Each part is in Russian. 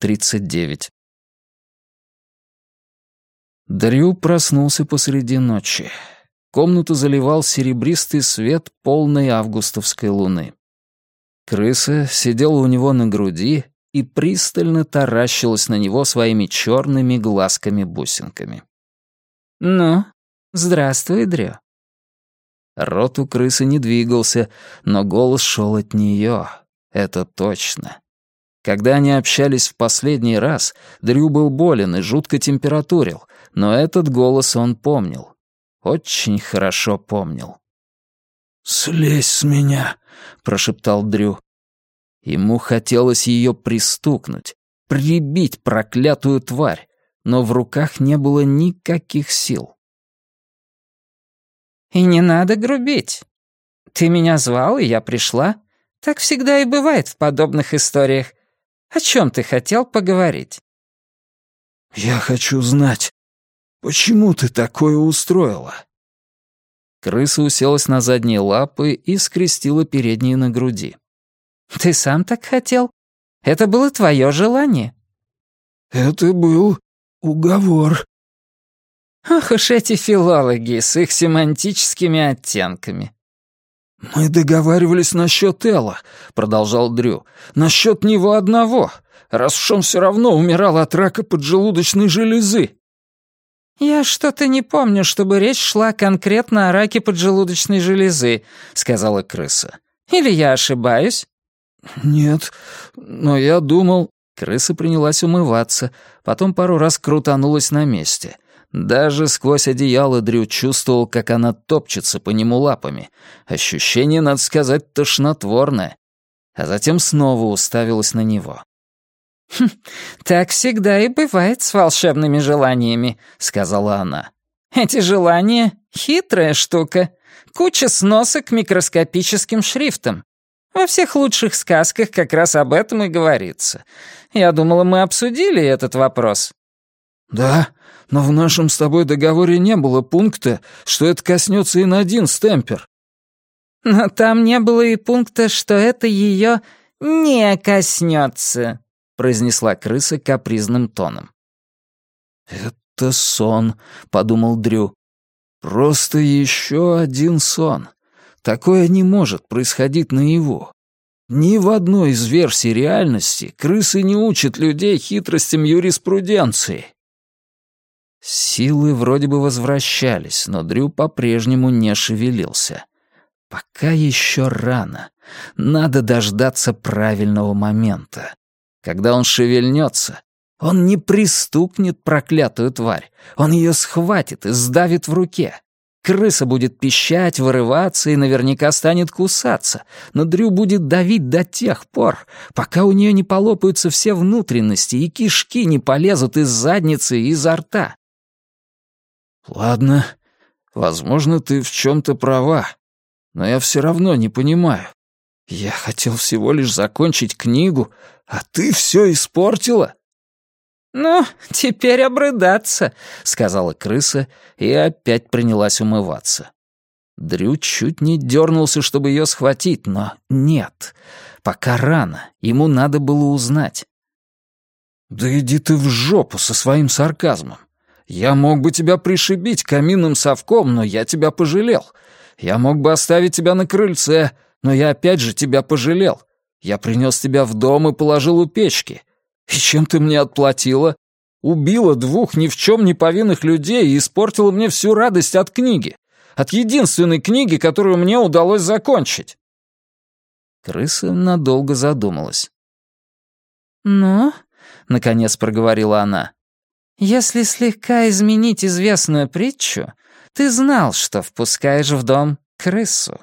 39. Дрю проснулся посреди ночи. Комнату заливал серебристый свет полной августовской луны. Крыса сидела у него на груди и пристально таращилась на него своими черными глазками-бусинками. «Ну, здравствуй, Дрю». Рот у крысы не двигался, но голос шел от нее. Это точно. Когда они общались в последний раз, Дрю был болен и жутко температурил, но этот голос он помнил. Очень хорошо помнил. «Слезь с меня», — прошептал Дрю. Ему хотелось ее пристукнуть, прибить проклятую тварь, но в руках не было никаких сил. «И не надо грубить. Ты меня звал, и я пришла. Так всегда и бывает в подобных историях. О чем ты хотел поговорить?» «Я хочу знать, почему ты такое устроила?» Крыса уселась на задние лапы и скрестила передние на груди. «Ты сам так хотел? Это было твое желание?» «Это был уговор». «Ох уж эти филологи с их семантическими оттенками. «Мы договаривались насчет Элла», — продолжал Дрю. «Насчет него одного, раз уж он все равно умирал от рака поджелудочной железы». «Я что-то не помню, чтобы речь шла конкретно о раке поджелудочной железы», — сказала крыса. «Или я ошибаюсь?» «Нет, но я думал...» Крыса принялась умываться, потом пару раз крутанулась на месте — даже сквозь одеяло Дрю чувствовал, как она топчется по нему лапами. Ощущение, надо сказать, тошнотворное. А затем снова уставилась на него. «Хм, «Так всегда и бывает с волшебными желаниями», — сказала она. «Эти желания — хитрая штука. Куча сносок микроскопическим шрифтом. Во всех лучших сказках как раз об этом и говорится. Я думала, мы обсудили этот вопрос». «Да, но в нашем с тобой договоре не было пункта, что это коснется и на один стемпер». «Но там не было и пункта, что это ее не коснется», произнесла крыса капризным тоном. «Это сон», — подумал Дрю. «Просто еще один сон. Такое не может происходить наяву. Ни в одной из версий реальности крысы не учат людей хитростям юриспруденции. Силы вроде бы возвращались, но Дрю по-прежнему не шевелился. Пока еще рано. Надо дождаться правильного момента. Когда он шевельнется, он не пристукнет проклятую тварь. Он ее схватит и сдавит в руке. Крыса будет пищать, вырываться и наверняка станет кусаться, но Дрю будет давить до тех пор, пока у нее не полопаются все внутренности и кишки не полезут из задницы и изо рта. «Ладно, возможно, ты в чем-то права, но я все равно не понимаю. Я хотел всего лишь закончить книгу, а ты все испортила». «Ну, теперь обрыдаться», — сказала крыса и опять принялась умываться. Дрю чуть не дернулся, чтобы ее схватить, но нет. Пока рано, ему надо было узнать. «Да иди ты в жопу со своим сарказмом. Я мог бы тебя пришибить каминным совком, но я тебя пожалел. Я мог бы оставить тебя на крыльце, но я опять же тебя пожалел. Я принес тебя в дом и положил у печки. И чем ты мне отплатила? Убила двух ни в чем не повинных людей и испортила мне всю радость от книги. От единственной книги, которую мне удалось закончить. Крыса надолго задумалась. «Ну?» — наконец проговорила она. Если слегка изменить известную притчу, ты знал, что впускаешь в дом крысу.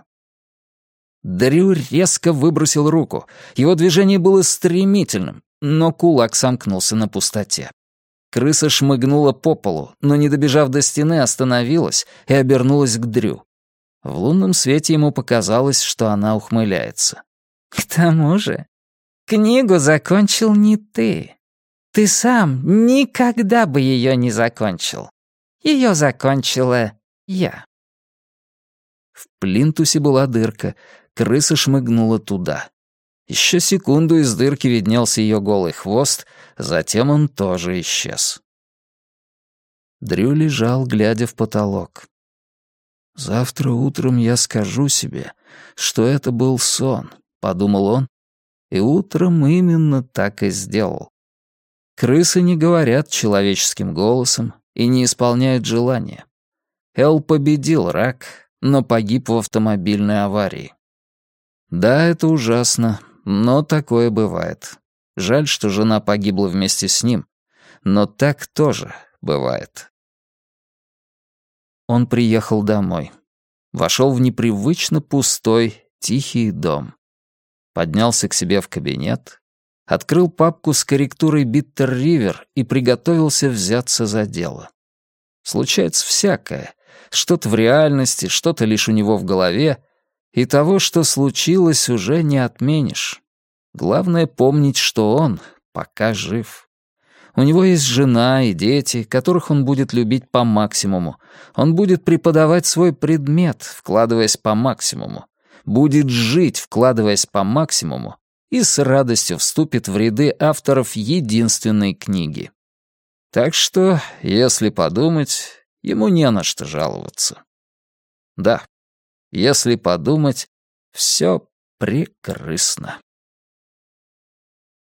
Дрю резко выбросил руку. Его движение было стремительным, но кулак сомкнулся на пустоте. Крыса шмыгнула по полу, но, не добежав до стены, остановилась и обернулась к Дрю. В лунном свете ему показалось, что она ухмыляется. «К тому же, книгу закончил не ты. Ты сам никогда бы ее не закончил. Ее закончила я. В плинтусе была дырка, крыса шмыгнула туда. Еще секунду из дырки виднелся ее голый хвост, затем он тоже исчез. Дрю лежал, глядя в потолок. «Завтра утром я скажу себе, что это был сон», — подумал он, и утром именно так и сделал. Крысы не говорят человеческим голосом и не исполняют желания. Эл победил рак, но погиб в автомобильной аварии. Да, это ужасно, но такое бывает. Жаль, что жена погибла вместе с ним, но так тоже бывает. Он приехал домой. Вошел в непривычно пустой, тихий дом. Поднялся к себе в кабинет, открыл папку с корректурой Биттер Ривер и приготовился взяться за дело. Случается всякое. Что-то в реальности, что-то лишь у него в голове, и того, что случилось, уже не отменишь. Главное помнить, что он пока жив. У него есть жена и дети, которых он будет любить по максимуму. Он будет преподавать свой предмет, вкладываясь по максимуму. Будет жить, вкладываясь по максимуму, и с радостью вступит в ряды авторов единственной книги. Так что, если подумать, ему не на что жаловаться. Да, если подумать, все прекрасно.